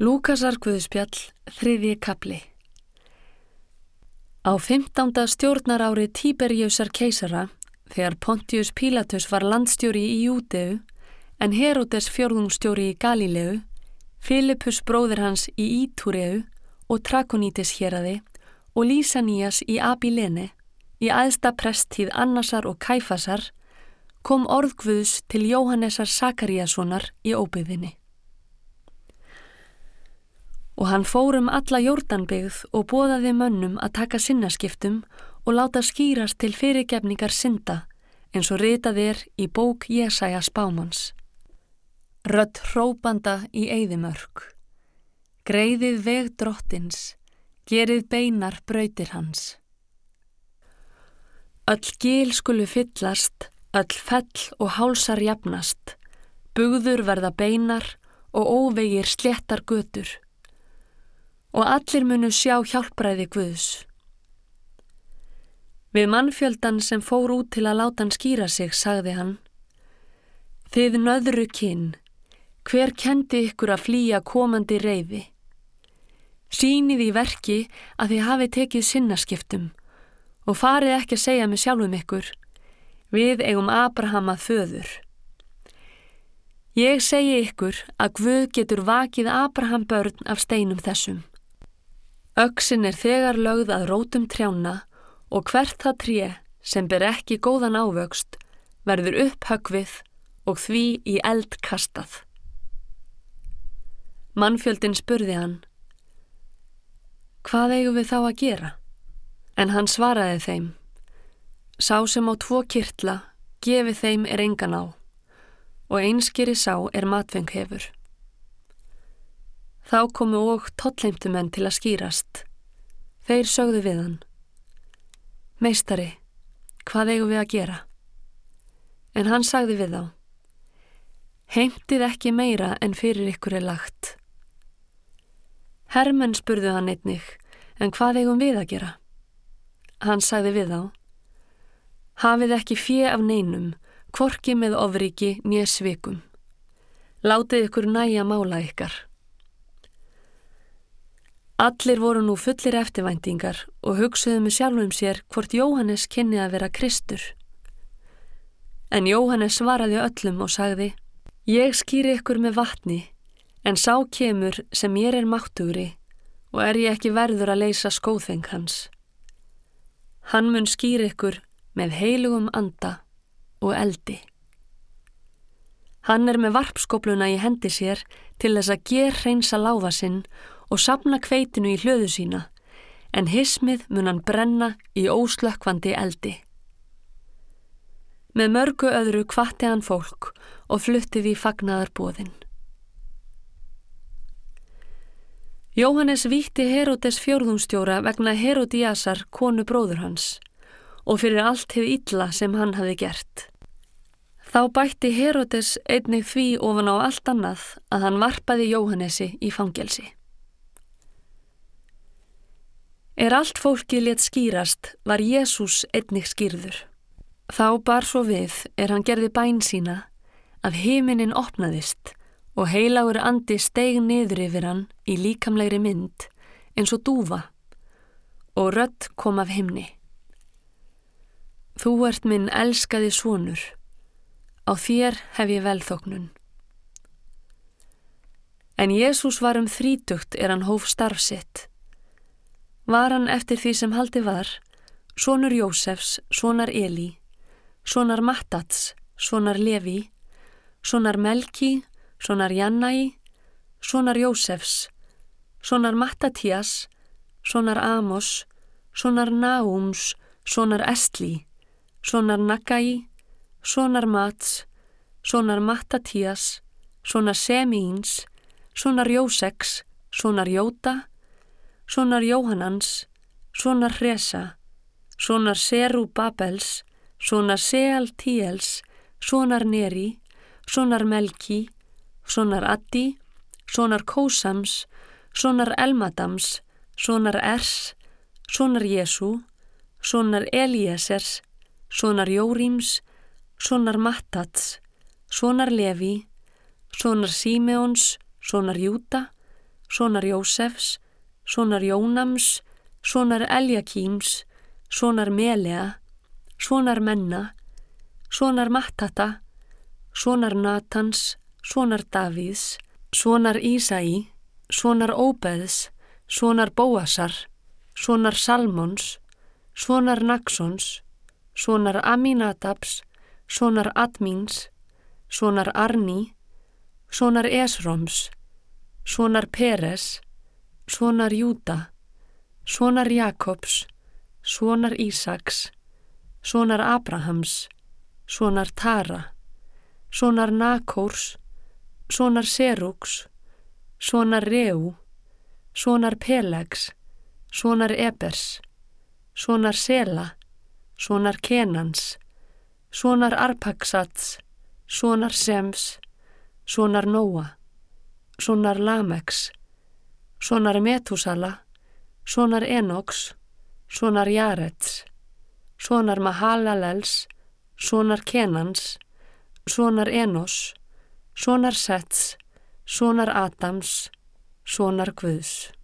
Lúkasar Guðspjall, þriðji kapli Á 15. stjórnarári Tíberjusar keisara, þegar Pontius Pilatus var landstjóri í Júteu, en Herodes fjörðungstjóri í Galileu, Filipus bróðir hans í Ítúreu og Trakonítis héradi og Lísanías í Abilene, í aðsta prestíð Annasar og Kæfasar, kom orðgvöðs til Jóhannesar Sakaríassonar í óbyðinni og hann fór um alla jórdanbyggð og bóðaði mönnum að taka sinnaskiptum og láta skýrast til fyrirgefningar synda eins og ritað er í bók Jésæja Spámans. Rött hrópanda í eigðimörk. Greiðið veg drottins, gerið beinar brautir hans. Öll gil skulu fyllast, öll fell og hálsar jafnast, bugður verða beinar og óvegir sléttar götur og allir munu sjá hjálpræði Guðs. Við mannfjöldan sem fór út til að láta hann skýra sig, sagði hann, Þið nöðru kinn, hver kendi ykkur að flýja komandi reyfi? Sýnið í verki að þið hafi tekið sinnaskiptum og farið ekki að segja mig sjálfum ykkur, við eigum Abraham að föður. Ég segi ykkur að Guð getur vakið Abraham börn af steinum þessum. Öksin er þegar lögð að rótum trjána og hvert það tré sem ber ekki góðan ávöxt verður upphögvið og því í eld kastað. Mannfjöldin spurði hann, hvað eigum við þá að gera? En hann svaraði þeim, sá sem á tvo kirtla, gefi þeim er engan á og einskýri sá er matfeng hefur. Þá komu og totleimtumenn til að skýrast. Þeir sögðu við hann. Meistari, hvað eigum við að gera? En hann sagði við þá. Heimtið ekki meira en fyrir ykkur er lagt. Hermenn spurðu hann einnig, en hvað eigum við að gera? Hann sagði við þá. Hafið ekki fjö af neinum, kvorki með ofriki nýja svikum. Látið ykkur næja mála ykkar. Allir voru nú fullir eftirvæntingar og hugsuðu með sjálfum sér hvort Jóhannes kynni að vera Kristur. En Jóhannes svaraði öllum og sagði Ég skýri ykkur með vatni, en sá kemur sem ég er máttugri og er ég ekki verður að leysa skóðfeng hans. Hann mun skýri ykkur með heilugum anda og eldi. Hann er með varpskopluna í hendi sér til þess að ger hreinsa láfa sinn og sapna kveitinu í hlöðu sína, en hismið mun hann brenna í óslökkvandi eldi. Með mörgu öðru kvatti hann fólk og fluttið í fagnaðar bóðinn. Jóhannes víti Herodes fjórðumstjóra vegna Herodíasar konu bróður hans og fyrir allt hefði illa sem hann hafi gert. Þá bætti Herodes einnig því ofan á allt annað að hann varpaði Jóhannesi í fangelsi. Er allt fólkið létt skýrast var Jésús einnig skýrður. Þá bar svo við er hann gerði bæn sína að heiminin opnaðist og heilagur andi steig niður yfir hann í líkamlegri mynd eins og dúfa og rött kom af himni. Þú ert minn elskaði svonur, á þér hef ég velþóknun. En Jésús var um þrítugt er hann hóf starfsitt var hann eftir því sem haldi var, sonur Jósefs, sonar Eli, sonar Mattats, sonar Levi, sonar Melki, sonar Jannai, sonar Jósefs, sonar Mattatías, sonar Amos, sonar Náums, sonar Estli, sonar Nagai, sonar Mats, sonar Mattatías, sonar Semíns, sonar Jóseks, sonar Jóta, sonar Jóhannans, sonar Hresa, sonar Seru Babels, sonar Seal Tíels, sonar Neri, sonar Melki, sonar Addi, sonar Kósams, sonar Elmadams, sonar Ers, sonar Jésu, sonar Eliasers, sonar Jórims, sonar Mattats, sonar Levi, sonar Símeons, sonar Júta, sonar Jósefs, sonar Jónams, sonar Eljakíms, sonar Melea, sonar Menna, sonar Mattata, sonar Natans, sonar Davíðs, sonar Ísæi, sonar Óbeðs, sonar Bóasar, sonar Salmons, sonar Naxons, sonar Aminatabs, sonar Admíns, sonar Arni, sonar Esroms, sonar Peres, sonar Júta, sonar Jakobs, sonar Ísaks, sonar Abrahams, sonar Tara, sonar Nakórs, sonar Serúks, sonar Reu, sonar Pelegs, sonar Ebers, sonar Sela, sonar Kenans, sonar Arpaksats, sonar Sems, sonar Nóa, sonar Lamex, sonar Metusala, sonar Enoks, sonar Jarets, sonar Mahalalels, sonar Kenans, sonar Enos, sonar Sets, sonar Adams, sonar Guðs.